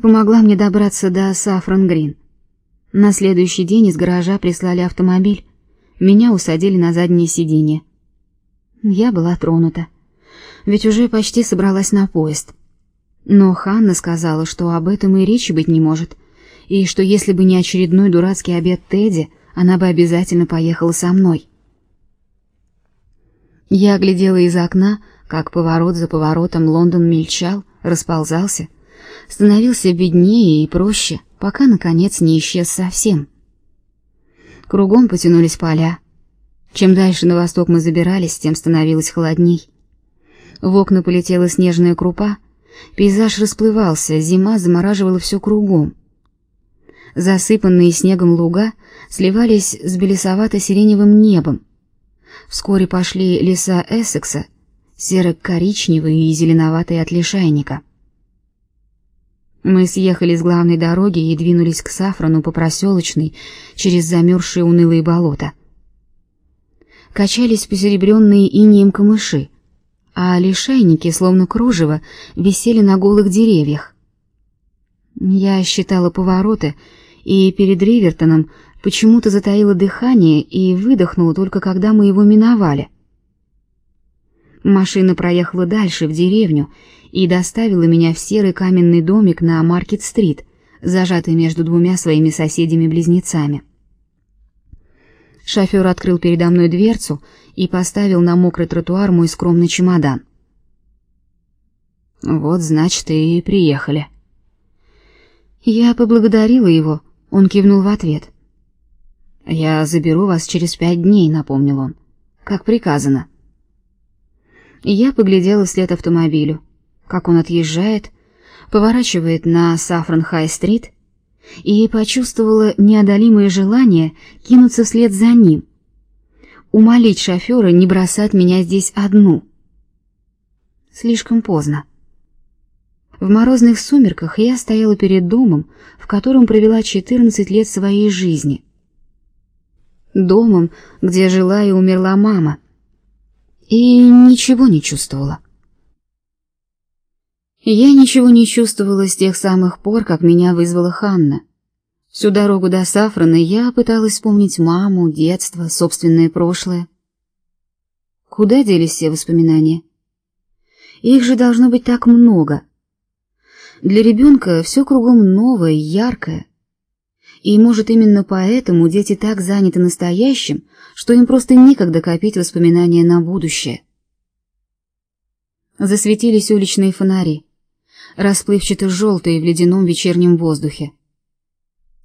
помогла мне добраться до Сафран-Грин. На следующий день из гаража прислали автомобиль. Меня усадили на заднее сиденье. Я была тронута, ведь уже почти собралась на поезд. Но Ханна сказала, что об этом и речи быть не может, и что если бы не очередной дурацкий обед Тедди, она бы обязательно поехала со мной. Я глядела из окна, как поворот за поворотом Лондон мельчал, расползался, становился беднее и проще, пока наконец не исчез совсем. Кругом потянулись поля. Чем дальше на восток мы забирались, тем становилось холодней. В окна полетела снежная крупа, пейзаж расплывался, зима замораживала все кругом. Засыпанные снегом луга сливались с белесовато-сиреневым небом. Вскоре пошли леса Эссекса, серо-коричневые и зеленоватые от лишайника. Мы съехали с главной дороги и двинулись к Сафрону по проселочной через замерзшие унылые болота. Качались посеребренные инеем камыши, а лишайники, словно кружево, висели на голых деревьях. Я считала повороты, и перед Ривертоном почему-то затаила дыхание и выдохнула только когда мы его миновали. Машина проехала дальше, в деревню, и доставила меня в серый каменный домик на Маркет-стрит, зажатый между двумя своими соседями-близнецами. Шофер открыл передо мной дверцу и поставил на мокрый тротуар мой скромный чемодан. Вот, значит, и приехали. Я поблагодарила его, он кивнул в ответ. Я заберу вас через пять дней, напомнил он. Как приказано. Я поглядела вслед автомобилю как он отъезжает, поворачивает на Сафран-Хай-стрит, и почувствовала неодолимое желание кинуться вслед за ним, умолить шофера не бросать меня здесь одну. Слишком поздно. В морозных сумерках я стояла перед домом, в котором провела 14 лет своей жизни. Домом, где жила и умерла мама. И ничего не чувствовала. Я ничего не чувствовала с тех самых пор, как меня вызвала Ханна. Всю дорогу до Сафрана я пыталась вспомнить маму, детство, собственное прошлое. Куда делись все воспоминания? Их же должно быть так много. Для ребенка все кругом новое, яркое. И, может, именно поэтому дети так заняты настоящим, что им просто некогда копить воспоминания на будущее. Засветились уличные фонари расплывчато-желтые в ледяном вечернем воздухе.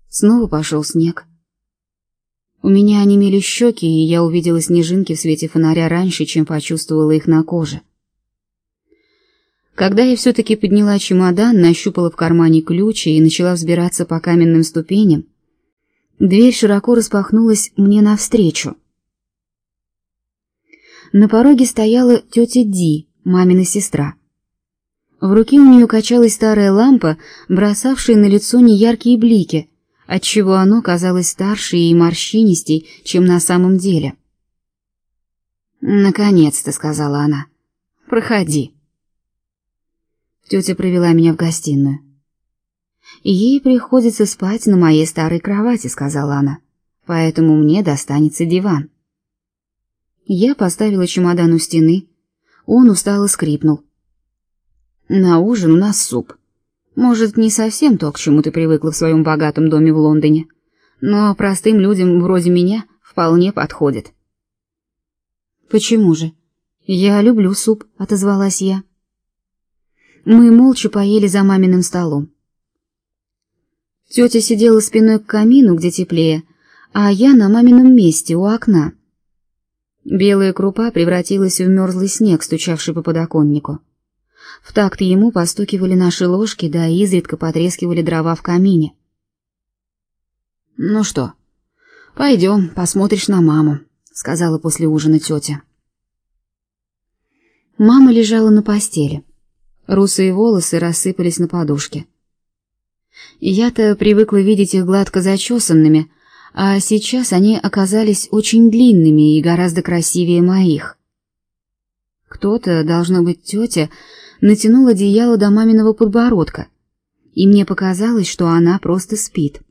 Снова пошел снег. У меня онемели щеки, и я увидела снежинки в свете фонаря раньше, чем почувствовала их на коже. Когда я все-таки подняла чемодан, нащупала в кармане ключи и начала взбираться по каменным ступеням, дверь широко распахнулась мне навстречу. На пороге стояла тетя Ди, мамина сестра. В руке у нее качалась старая лампа, бросавшая на лицо неяркие блики, отчего оно казалось старше и морщинистей, чем на самом деле. «Наконец-то», — сказала она, — «проходи». Тетя провела меня в гостиную. «Ей приходится спать на моей старой кровати», — сказала она, — «поэтому мне достанется диван». Я поставила чемодан у стены, он устало скрипнул. На ужин у нас суп. Может, не совсем то, к чему ты привыкла в своем богатом доме в Лондоне, но простым людям вроде меня вполне подходит. Почему же? Я люблю суп, отозвалась я. Мы молча поели за маминым столом. Тетя сидела спиной к камину, где теплее, а я на мамином месте у окна. Белая крупа превратилась в мерзлый снег, стучавший по подоконнику. В такт ему постукивали наши ложки, да изредка потрескивали дрова в камине. «Ну что, пойдем, посмотришь на маму», — сказала после ужина тетя. Мама лежала на постели. Русые волосы рассыпались на подушке. Я-то привыкла видеть их гладко зачесанными, а сейчас они оказались очень длинными и гораздо красивее моих. Кто-то, должно быть тетя, натянул одеяло до маминого подбородка, и мне показалось, что она просто спит.